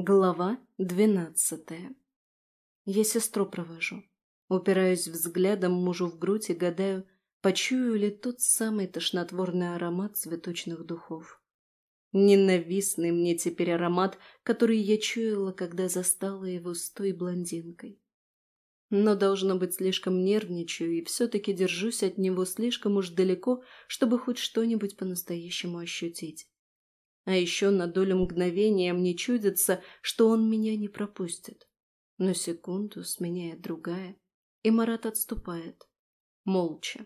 Глава двенадцатая. Я сестру провожу. Упираюсь взглядом мужу в грудь и гадаю, почую ли тот самый тошнотворный аромат цветочных духов. Ненавистный мне теперь аромат, который я чуяла, когда застала его с той блондинкой. Но, должно быть, слишком нервничаю и все-таки держусь от него слишком уж далеко, чтобы хоть что-нибудь по-настоящему ощутить. А еще на долю мгновения мне чудится, что он меня не пропустит. Но секунду сменяет другая, и Марат отступает. Молча.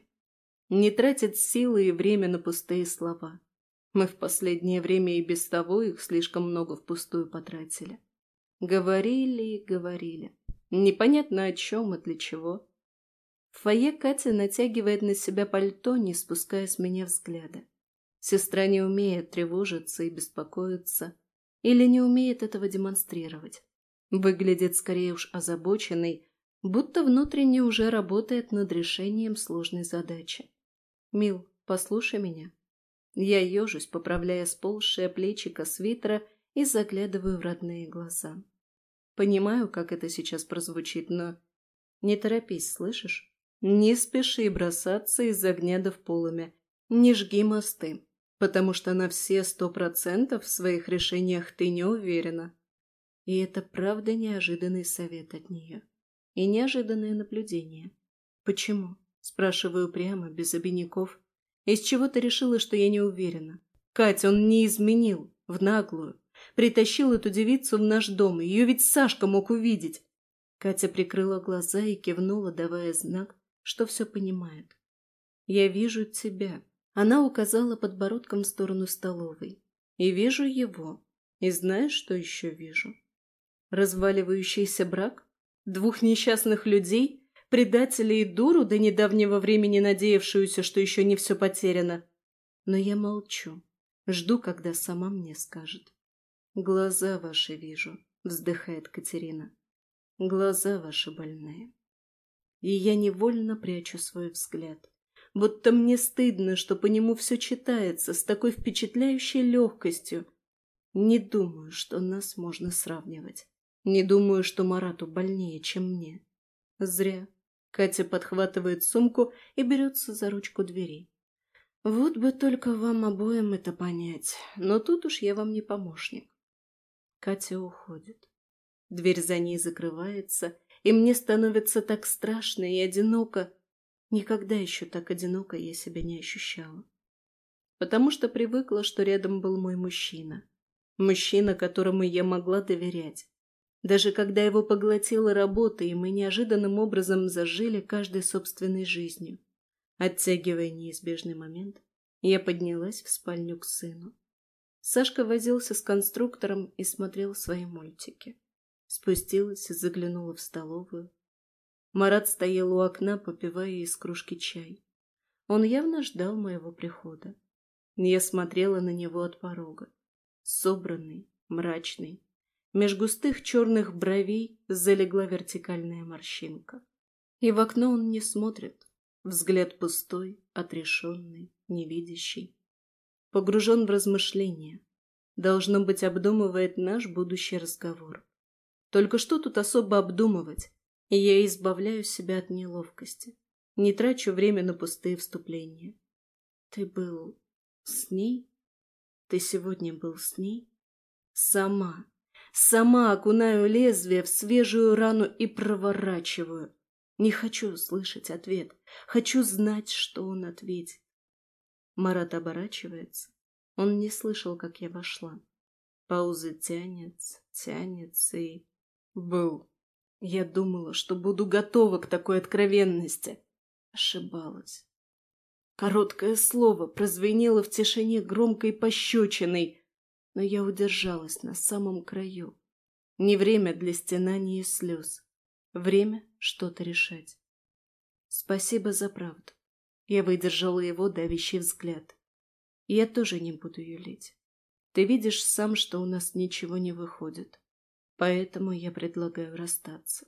Не тратит силы и время на пустые слова. Мы в последнее время и без того их слишком много впустую потратили. Говорили и говорили. Непонятно о чем и для чего. В фойе Катя натягивает на себя пальто, не спуская с меня взгляда. Сестра не умеет тревожиться и беспокоиться, или не умеет этого демонстрировать. Выглядит скорее уж озабоченной, будто внутренне уже работает над решением сложной задачи. «Мил, послушай меня». Я ежусь, поправляя сползшее плечико свитера и заглядываю в родные глаза. Понимаю, как это сейчас прозвучит, но... Не торопись, слышишь? Не спеши бросаться из огня до в полымя. Не жги мосты потому что на все сто процентов в своих решениях ты не уверена. И это правда неожиданный совет от нее. И неожиданное наблюдение. Почему? Спрашиваю прямо, без обиняков. Из чего ты решила, что я не уверена? Катя, он не изменил, в наглую. Притащил эту девицу в наш дом, ее ведь Сашка мог увидеть. Катя прикрыла глаза и кивнула, давая знак, что все понимает. «Я вижу тебя», она указала подбородком в сторону столовой. И вижу его. И знаешь, что еще вижу? Разваливающийся брак? Двух несчастных людей? Предателя и дуру, до недавнего времени надеявшуюся, что еще не все потеряно? Но я молчу. Жду, когда сама мне скажет. «Глаза ваши вижу», — вздыхает Катерина. «Глаза ваши больные». И я невольно прячу свой взгляд будто мне стыдно, что по нему все читается с такой впечатляющей легкостью. Не думаю, что нас можно сравнивать. Не думаю, что Марату больнее, чем мне. Зря. Катя подхватывает сумку и берется за ручку двери. Вот бы только вам обоим это понять, но тут уж я вам не помощник. Катя уходит. Дверь за ней закрывается, и мне становится так страшно и одиноко, Никогда еще так одиноко я себя не ощущала. Потому что привыкла, что рядом был мой мужчина. Мужчина, которому я могла доверять. Даже когда его поглотила работа, и мы неожиданным образом зажили каждой собственной жизнью. Оттягивая неизбежный момент, я поднялась в спальню к сыну. Сашка возился с конструктором и смотрел свои мультики. Спустилась и заглянула в столовую. Марат стоял у окна, попивая из кружки чай. Он явно ждал моего прихода. Я смотрела на него от порога. Собранный, мрачный. Меж густых черных бровей залегла вертикальная морщинка. И в окно он не смотрит. Взгляд пустой, отрешенный, невидящий. Погружен в размышления. Должно быть, обдумывает наш будущий разговор. Только что тут особо обдумывать? И я избавляю себя от неловкости. Не трачу время на пустые вступления. Ты был с ней? Ты сегодня был с ней? Сама, сама окунаю лезвие в свежую рану и проворачиваю. Не хочу слышать ответ. Хочу знать, что он ответит. Марат оборачивается. Он не слышал, как я вошла. Пауза тянется, тянется и... Был. Я думала, что буду готова к такой откровенности. Ошибалась. Короткое слово прозвенело в тишине громкой пощечиной, но я удержалась на самом краю. Не время для стенаний и слез. Время что-то решать. Спасибо за правду. Я выдержала его давящий взгляд. Я тоже не буду юлить. Ты видишь сам, что у нас ничего не выходит. Поэтому я предлагаю расстаться.